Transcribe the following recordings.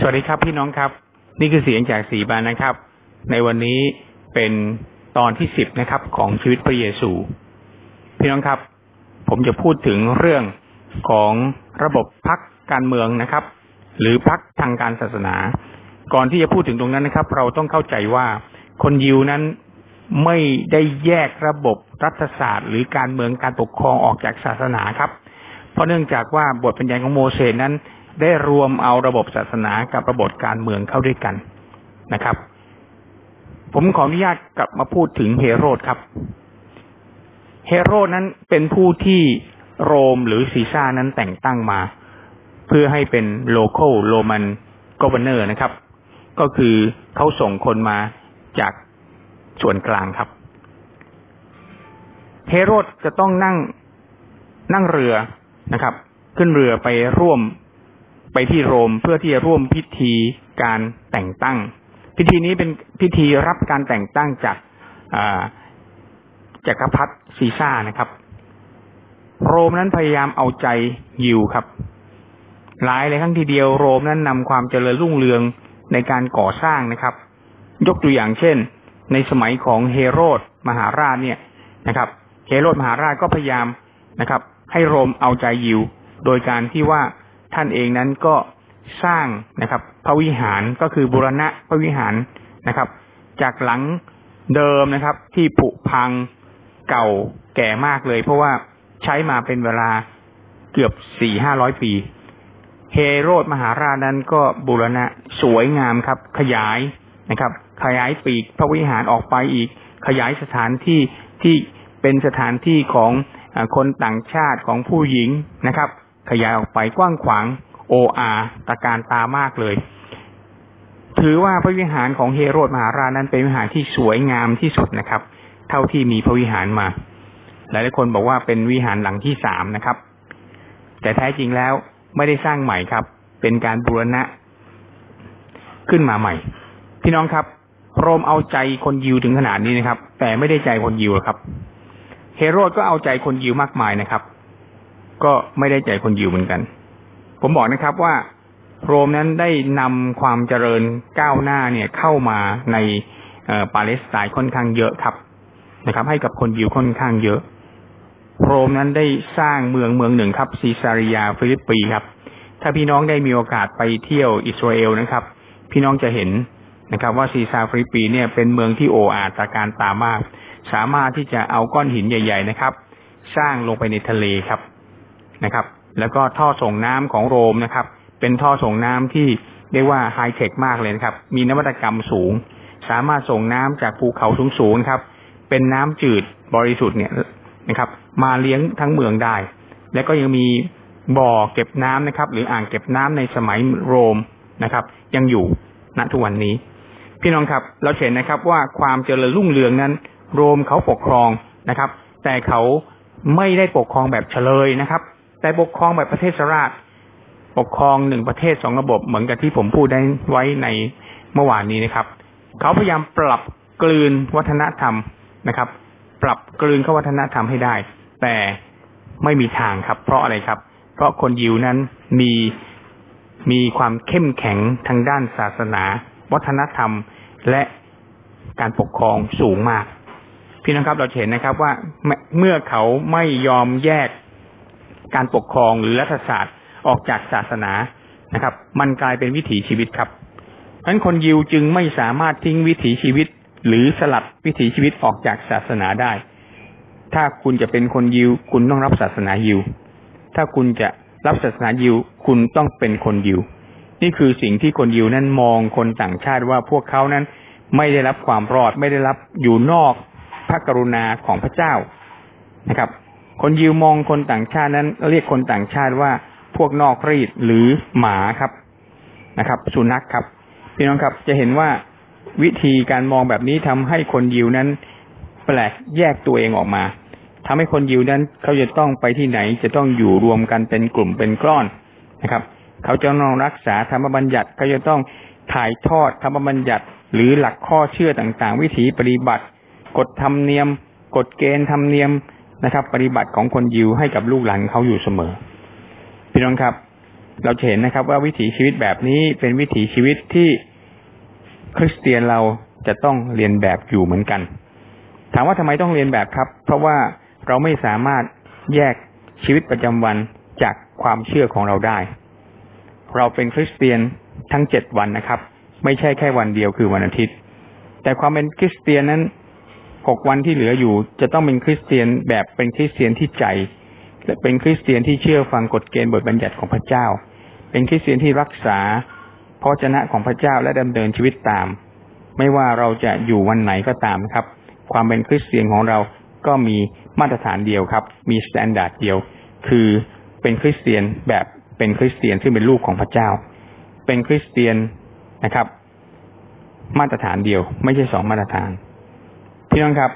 สวัสดีครับพี่น้องครับ นี่คือเสียงจากสีบานนะครับ ในวันนี้เป็นตอนที่สิบนะครับ ของชีวิตพระเยซู พี่น้องครับ ผมจะพูดถึงเรื่องของระบบพักการเมืองนะครับ หรือพักทางการศาสนา ก่อนที่จะพูดถึงตรงนั้นนะครับ เราต้องเข้าใจว่าคนยิวนั้นไม่ได้แยกระบบรัฐศาสตร์ หรือการเมืองการปกครองออกจากศาสนาครับ เพราะเนื่องจากว่าบทบัญญัติของโมเสสนั้น ได้รวมเอาระบบศาสนากับระบบการเมืองเข้าด้วยกันนะครับ ผมขออนุญาตกลับมาพูดถึงเฮโรดครับ เฮโรดนั้นเป็นผู้ที่โรมหรือซีซาร์นั้นแต่งตั้งมา เพื่อให้เป็น local Roman governor นะครับ ก็คือเขาส่งคนมาจากส่วนกลางครับ เฮโรดจะต้องนั่งนั่งเรือนะครับ ขึ้นเรือไปร่วม ไปที่โรมเพื่อที่จะร่วมพิธีการแต่งตั้ง พิธีนี้เป็นพิธีรับการแต่งตั้งจากจักรพรรดิซีซ่านะครับ โรมนั้นพยายามเอาใจยิวครับ หลายเลายครั้งทีเดียวโรมนั้นนำความเจริญรุ่งเรืองในการก่อสร้างนะครับ ยกตัวอย่างเช่น ในสมัยของเฮโรดมหาราชเนี่ยนะครับเฮโรดมหาราชก็พยายามนะครับ ให้โรมเอาใจยิว โดยการที่ว่า ท่านเองนั้นก็สร้างนะครับ พระวิหารก็คือบุรณะพระวิหารนะครับ จากหลังเดิมนะครับ ที่ผุพังเก่าแก่มากเลย เพราะว่าใช้มาเป็นเวลาเกือบสี่ห้าร้อยปี เฮโรดมหาราชนั้นก็บูรณะสวยงามครับ ขยายนะครับ ขยายปีกพระวิหารออกไปอีก ขยายสถานที่ที่เป็นสถานที่ของคนต่างชาติของผู้หญิงนะครับ ขยายออกไปกว้างขวางโออาตะการตามากเลย ถือว่าพระวิหารของเฮโรดมหาราชนั้นเป็นวิหารที่สวยงามที่สุดนะครับ เท่าที่มีพระวิหารมา หลายๆคนบอกว่าเป็นวิหารหลังที่สามนะครับ แต่แท้จริงแล้วไม่ได้สร้างใหม่ครับ เป็นการบูรณะ ขึ้นมาใหม่ พี่น้องครับ โรมเอาใจคนยิวถึงขนาดนี้นะครับ แต่ไม่ได้ใจคนยิวครับ เฮโรดก็เอาใจคนยิวมากมายนะครับ ก็ไม่ได้ใจคนยิวเหมือนกัน ผมบอกนะครับว่าโรมนั้นได้นำความเจริญก้าวหน้าเนี่ยเข้ามาในปาเลสไตน์ค่อนข้างเยอะครับนะครับ ให้กับคนยิวค่อนข้างเยอะ โรมนั้นได้สร้างเมืองเมืองหนึ่งครับซีซารียาฟิลิปปีครับ ถ้าพี่น้องได้มีโอกาสไปเที่ยวอิสราเอลนะครับ พี่น้องจะเห็นนะครับ ว่าซีซาฟิลิปปีเนี่ยเป็นเมืองที่โอ่อ่าตระการตามาก สามารถที่จะเอาก้อนหินใหญ่ ๆ นะครับ สร้างลงไปในทะเลครับ นะครับ แล้วก็ท่อส่งน้ำของโรมนะครับ เป็นท่อส่งน้ำที่เรียกว่าไฮเทคมากเลยนะครับ มีนวัตกรรมสูง สามารถส่งน้ำจากภูเขาสูงๆครับ เป็นน้ำจืดบริสุทธิ์เนี่ยนะครับ มาเลี้ยงทั้งเมืองได้ แล้วก็ยังมีบ่อเก็บน้ำนะครับ หรืออ่างเก็บน้ำในสมัยโรมนะครับ ยังอยู่ณทุกวันนี้ พี่น้องครับ เราเห็นนะครับว่าความเจริญรุ่งเรืองนั้น โรมเขาปกครองนะครับ แต่เขาไม่ได้ปกครองแบบเฉลยนะครับ แต่ปกครองแบบประเทศสราชปกครองหนึ่งประเทศสองระบบเหมือนกับที่ผมพูดได้ไว้ในเมื่อวานนี้นะครับ เขาพยายามปรับกลืนวัฒนธรรมนะครับ ปรับกลืนเข้าวัฒนธรรมให้ได้ แต่ไม่มีทางครับ เพราะอะไรครับ เพราะคนยิวนั้นมีมีความเข้มแข็งทางด้านศาสนา วัฒนธรรมและการปกครองสูงมาก พี่น้องครับเราเห็นนะครับว่าเมื่อเขาไม่ยอมแยก การปกครองหรือรัฐศาสตร์ออกจากศาสนานะครับ มันกลายเป็นวิถีชีวิตครับเพราะฉะนั้นคนยิวจึงไม่สามารถทิ้งวิถีชีวิต หรือสลัดวิถีชีวิตออกจากศาสนาได้ ถ้าคุณจะเป็นคนยิว คุณต้องรับศาสนายิว ถ้าคุณจะรับศาสนายิว คุณต้องเป็นคนยิว นี่คือสิ่งที่คนยิวนั้นมองคนต่างชาติว่าพวกเขานั้นไม่ได้รับความรอด ไม่ได้รับอยู่นอกพระกรุณาของพระเจ้านะครับ คนยิวมองคนต่างชาตินั้น เรียกคนต่างชาติว่าพวกนอกรีดหรือหมาครับนะครับ สุนัขครับ พี่น้องครับจะเห็นว่าวิธีการมองแบบนี้ทำให้คนยิวนั้นแปลกแยกตัวเองออกมาทำให้คนยิวนั้น เขาจะต้องไปที่ไหนจะต้องอยู่รวมกันเป็นกลุ่มเป็นกล้อนนะครับ เขาจะต้องรักษาธรรมบัญญัติเขาจะต้องถ่ายทอดธรรมบัญญัติ หรือหลักข้อเชื่อต่างๆ วิถีปฏิบัติ กฎธรรมเนียม กฎเกณฑ์ธรรมเนียม นะครับ ปฏิบัติของคนยิวให้กับลูกหลานเขาอยู่เสมอ พี่น้องครับ เราจะเห็นนะครับ ว่าวิถีชีวิตแบบนี้เป็นวิถีชีวิตที่คริสเตียนเราจะต้องเรียนแบบอยู่เหมือนกัน ถามว่าทำไมต้องเรียนแบบครับ เพราะว่าเราไม่สามารถแยกชีวิตประจำวันจากความเชื่อของเราได้ เราเป็นคริสเตียนทั้งเจ็ดวันนะครับ ไม่ใช่แค่วันเดียวคือวันอาทิตย์ แต่ความเป็นคริสเตียนนั้น หกวันที่เหลืออยู่ จะต้องเป็นคริสเตียนแบบเป็นคริสเตียนที่ใจ และเป็นคริสเตียนที่เชื่อฟังกฎเกณฑ์บทบัญญัติของพระเจ้า เป็นคริสเตียนที่รักษาพระวจนะของพระเจ้าและดำเนินชีวิตตาม ไม่ว่าเราจะอยู่วันไหนก็ตามครับ ความเป็นคริสเตียนของเราก็มีมาตรฐานเดียวครับ มี standard เดียว คือเป็นคริสเตียนแบบเป็นคริสเตียนซึ่งเป็นลูกของพระเจ้า เป็นคริสเตียนนะครับ มาตรฐานเดียว ไม่ใช่สองมาตรฐาน พี่น้องครับ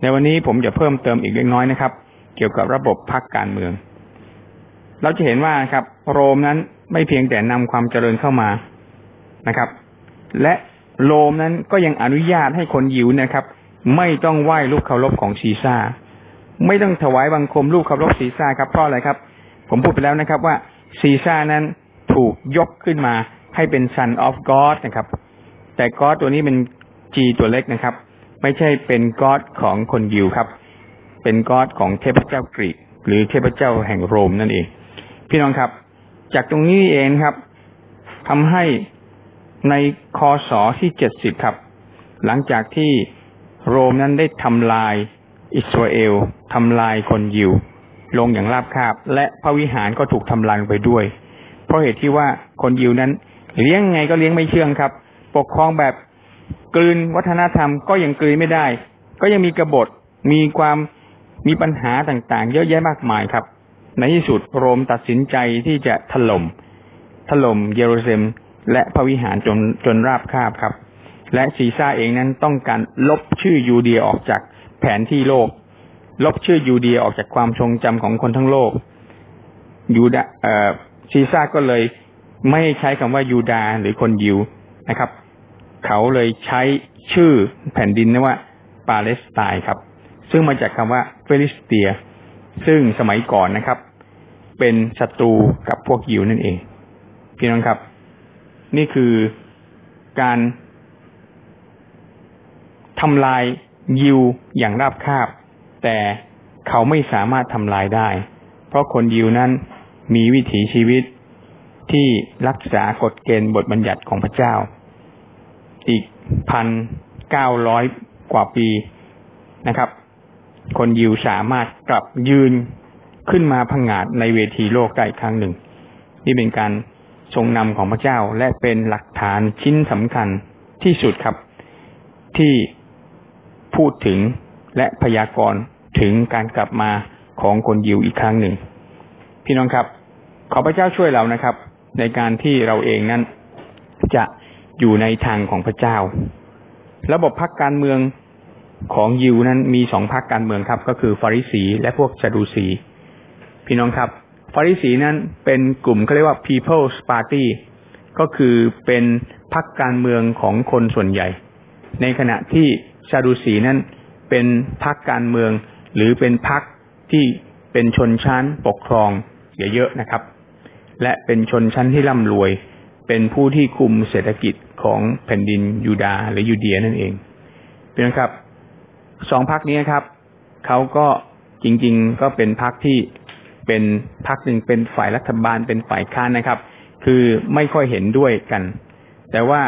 ในวันนี้ผมจะเพิ่มเติมอีกเล็กน้อยนะครับ เกี่ยวกับระบบพรรคการเมือง เราจะเห็นว่าครับ โรมนั้นไม่เพียงแต่นำความเจริญเข้ามานะครับ และโรมนั้นก็ยังอนุญาตให้คนยิวนะครับ ไม่ต้องไหว้ลูกเคารพของซีซ่าไม่ต้องถวายบังคมลูกเคารพซีซ่าครับเพราะอะไรครับ ผมพูดไปแล้วนะครับว่าซีซ่านั้นถูกยกขึ้นมาให้เป็น son of God นะครับ แต่ God ตัวนี้เป็น G ตัวเล็กนะครับ ไม่ใช่เป็น God ของคนยิวครับ เป็น God ของเทพเจ้ากรีก หรือเทพเจ้าแห่งโรมนั่นเอง พี่น้องครับ จากตรงนี้เองครับทำให้ในคศที่เจ็ดสิบครับ หลังจากที่โรมนั้นได้ทำลายอิสราเอลทำลายคนยิว ลงอย่างราบคาบ และพระวิหารก็ถูกทำลายไปด้วย เพราะเหตุที่ว่าคนยิวนั้นเลี้ยงไงก็เลี้ยงไม่เชื่องครับ ปกครองแบบ กลืนวัฒนธรรมก็ยังกลืนไม่ได้ ก็ยังมีกบฏมีความมีปัญหาต่างๆ เยอะแยะมากมายครับ ในที่สุดโรมตัดสินใจที่จะถล่มถล่มเยรูซาเล็มและพระวิหารจนจนราบคาบครับ และซีซาร์เองนั้นต้องการลบชื่อยูเดียออกจากแผนที่โลก ลบชื่อยูเดียออกจากความทรงจำของคนทั้งโลกยูดาเอ่อซีซาร์ก็เลยไม่ใช้คำว่ายูดาหรือคนยิวนะครับ เขาเลยใช้ชื่อแผ่นดินนี้ว่าปาเลสไตน์ครับ ซึ่งมาจากคำว่าฟีลิสเตีย ซึ่งสมัยก่อนนะครับ เป็นศัตรูกับพวกยิวนั่นเอง พี่น้องครับ นี่คือการทำลายยิวอย่างราบคาบ แต่เขาไม่สามารถทำลายได้ เพราะคนยิวนั้นมีวิถีชีวิตที่รักษากฎเกณฑ์บทบัญญัติของพระเจ้า อีกพันเก้าร้อยกว่าปีนะครับ คนยิวสามารถกลับยืนขึ้นมาพังงาดในเวทีโลกได้ครั้งหนึ่ง นี่เป็นการทรงนำของพระเจ้าและเป็นหลักฐานชิ้นสำคัญที่สุดครับ ที่พูดถึงและพยากรณ์ถึงการกลับมาของคนยิวอีกครั้งหนึ่ง พี่น้องครับ ขอพระเจ้าช่วยเรานะครับ ในการที่เราเองนั้นจะ อยู่ในทางของพระเจ้า ระบบพรรคการเมืองของยิวนั้นมีสองพรรคการเมืองครับ ก็คือฟาริสีและพวกซาดูสี พี่น้องครับ ฟาริสีนั้นเป็นกลุ่มเขาเรียกว่า People's Party ก็คือเป็นพรรคการเมืองของคนส่วนใหญ่ ในขณะที่ชาดูสีนั้นเป็นพรรคการเมือง หรือเป็นพรรคที่เป็นชนชั้นปกครองเยอะๆนะครับ และเป็นชนชั้นที่ร่ำรวย เป็นผู้ที่คุมเศรษฐกิจ ของแผ่นดินยูดาหรือยูเดียนั่นเองเป็นครับสองพรรคนี้ครับเขาก็จริง ๆ ก็เป็นพรรคที่เป็นพรรคหนึ่งเป็นฝ่ายรัฐบาลเป็นฝ่ายค้านนะครับ คือไม่ค่อยเห็นด้วยกัน แต่ว่า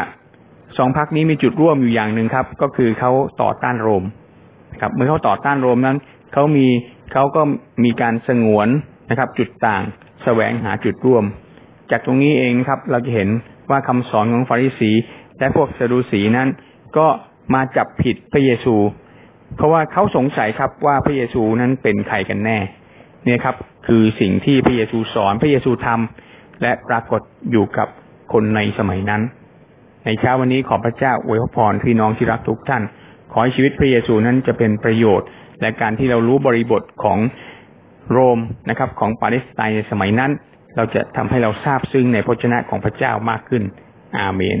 สองพรรคนี้มีจุดร่วมอยู่อย่างหนึ่งครับ ก็คือเขาต่อต้านโรมครับ เมื่อเขาต่อต้านโรมนั้นเขามีเขาก็มีการสงวนนะครับ จุดต่างแสวงหาจุดร่วม จากตรงนี้เองครับ เราจะเห็น ว่าคำสอนของฟาริสี และพวกซาดูสีนั้น ก็มาจับผิดพระเยซู เพราะว่าเขาสงสัยครับว่าพระเยซูนั้นเป็นใครกันแน่ เนี่ยครับ คือสิ่งที่พระเยซูสอนพระเยซูทำและปรากฏอยู่กับคนในสมัยนั้น ในเช้าวันนี้ขอพระเจ้าอวยพรพี่น้องที่รักทุกท่าน ขอให้ชีวิตพระเยซูนั้นจะเป็นประโยชน์ และการที่เรารู้บริบทของโรมนะครับ ของปาเลสไตน์ในสมัยนั้น เราจะทำให้เราทราบซึ้งในพระชนะของพระเจ้ามากขึ้น อาเมน